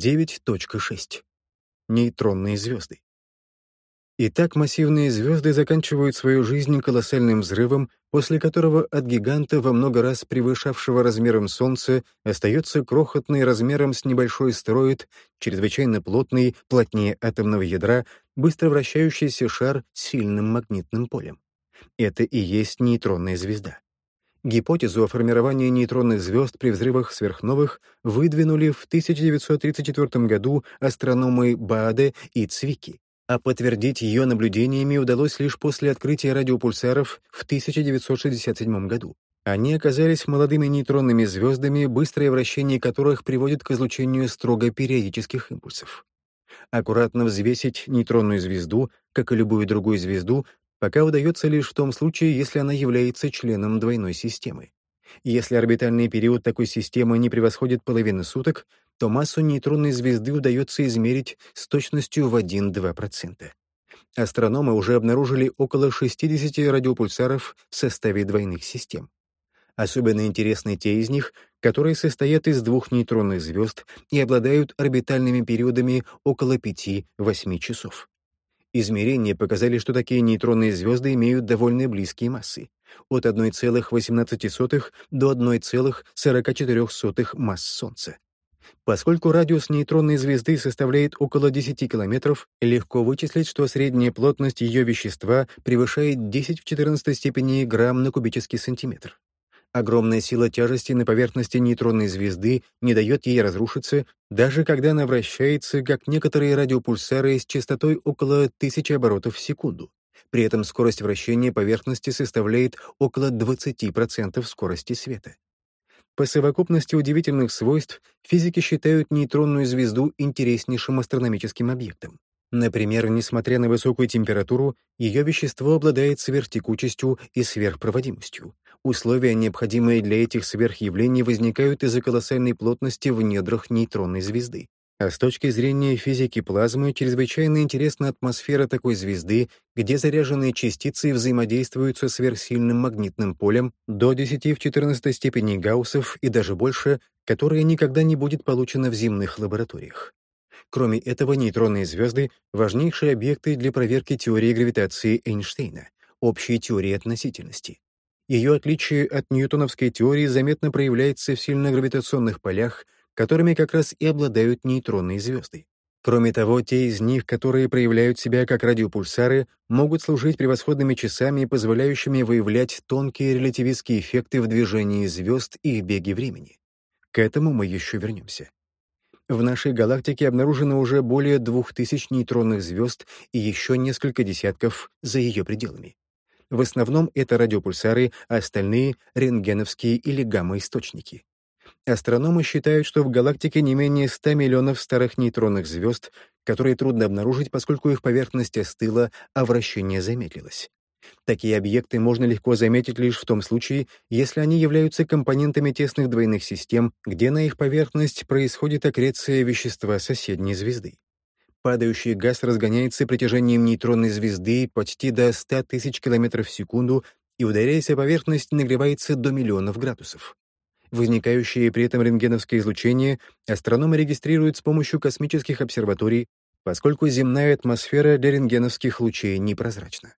9.6. Нейтронные звезды. Итак, массивные звезды заканчивают свою жизнь колоссальным взрывом, после которого от гиганта, во много раз превышавшего размером Солнце, остается крохотный размером с небольшой астероид, чрезвычайно плотный, плотнее атомного ядра, быстро вращающийся шар с сильным магнитным полем. Это и есть нейтронная звезда. Гипотезу о формировании нейтронных звезд при взрывах сверхновых выдвинули в 1934 году астрономы Бааде и Цвики, а подтвердить ее наблюдениями удалось лишь после открытия радиопульсаров в 1967 году. Они оказались молодыми нейтронными звездами, быстрое вращение которых приводит к излучению строго периодических импульсов. Аккуратно взвесить нейтронную звезду, как и любую другую звезду, пока удается лишь в том случае, если она является членом двойной системы. Если орбитальный период такой системы не превосходит половины суток, то массу нейтронной звезды удается измерить с точностью в 1-2%. Астрономы уже обнаружили около 60 радиопульсаров в составе двойных систем. Особенно интересны те из них, которые состоят из двух нейтронных звезд и обладают орбитальными периодами около 5-8 часов. Измерения показали, что такие нейтронные звезды имеют довольно близкие массы — от 1,18 до 1,44 масс Солнца. Поскольку радиус нейтронной звезды составляет около 10 километров, легко вычислить, что средняя плотность ее вещества превышает 10 в 14 степени грамм на кубический сантиметр. Огромная сила тяжести на поверхности нейтронной звезды не дает ей разрушиться, даже когда она вращается, как некоторые радиопульсары с частотой около 1000 оборотов в секунду. При этом скорость вращения поверхности составляет около 20% скорости света. По совокупности удивительных свойств физики считают нейтронную звезду интереснейшим астрономическим объектом. Например, несмотря на высокую температуру, ее вещество обладает сверхтекучестью и сверхпроводимостью. Условия, необходимые для этих сверхъявлений, возникают из-за колоссальной плотности в недрах нейтронной звезды. А с точки зрения физики плазмы, чрезвычайно интересна атмосфера такой звезды, где заряженные частицы взаимодействуют со сверхсильным магнитным полем до 10 в 14 степени гауссов и даже больше, которое никогда не будет получено в земных лабораториях. Кроме этого, нейтронные звезды — важнейшие объекты для проверки теории гравитации Эйнштейна, общей теории относительности. Ее отличие от ньютоновской теории заметно проявляется в сильногравитационных полях — которыми как раз и обладают нейтронные звезды. Кроме того, те из них, которые проявляют себя как радиопульсары, могут служить превосходными часами, позволяющими выявлять тонкие релятивистские эффекты в движении звезд и их беге времени. К этому мы еще вернемся. В нашей галактике обнаружено уже более двух тысяч нейтронных звезд и еще несколько десятков за ее пределами. В основном это радиопульсары, а остальные — рентгеновские или гамма-источники. Астрономы считают, что в галактике не менее 100 миллионов старых нейтронных звезд, которые трудно обнаружить, поскольку их поверхность остыла, а вращение замедлилось. Такие объекты можно легко заметить лишь в том случае, если они являются компонентами тесных двойных систем, где на их поверхность происходит аккреция вещества соседней звезды. Падающий газ разгоняется притяжением нейтронной звезды почти до 100 тысяч километров в секунду и, ударяясь о поверхность, нагревается до миллионов градусов. Возникающее при этом рентгеновское излучение астрономы регистрируют с помощью космических обсерваторий, поскольку земная атмосфера для рентгеновских лучей непрозрачна.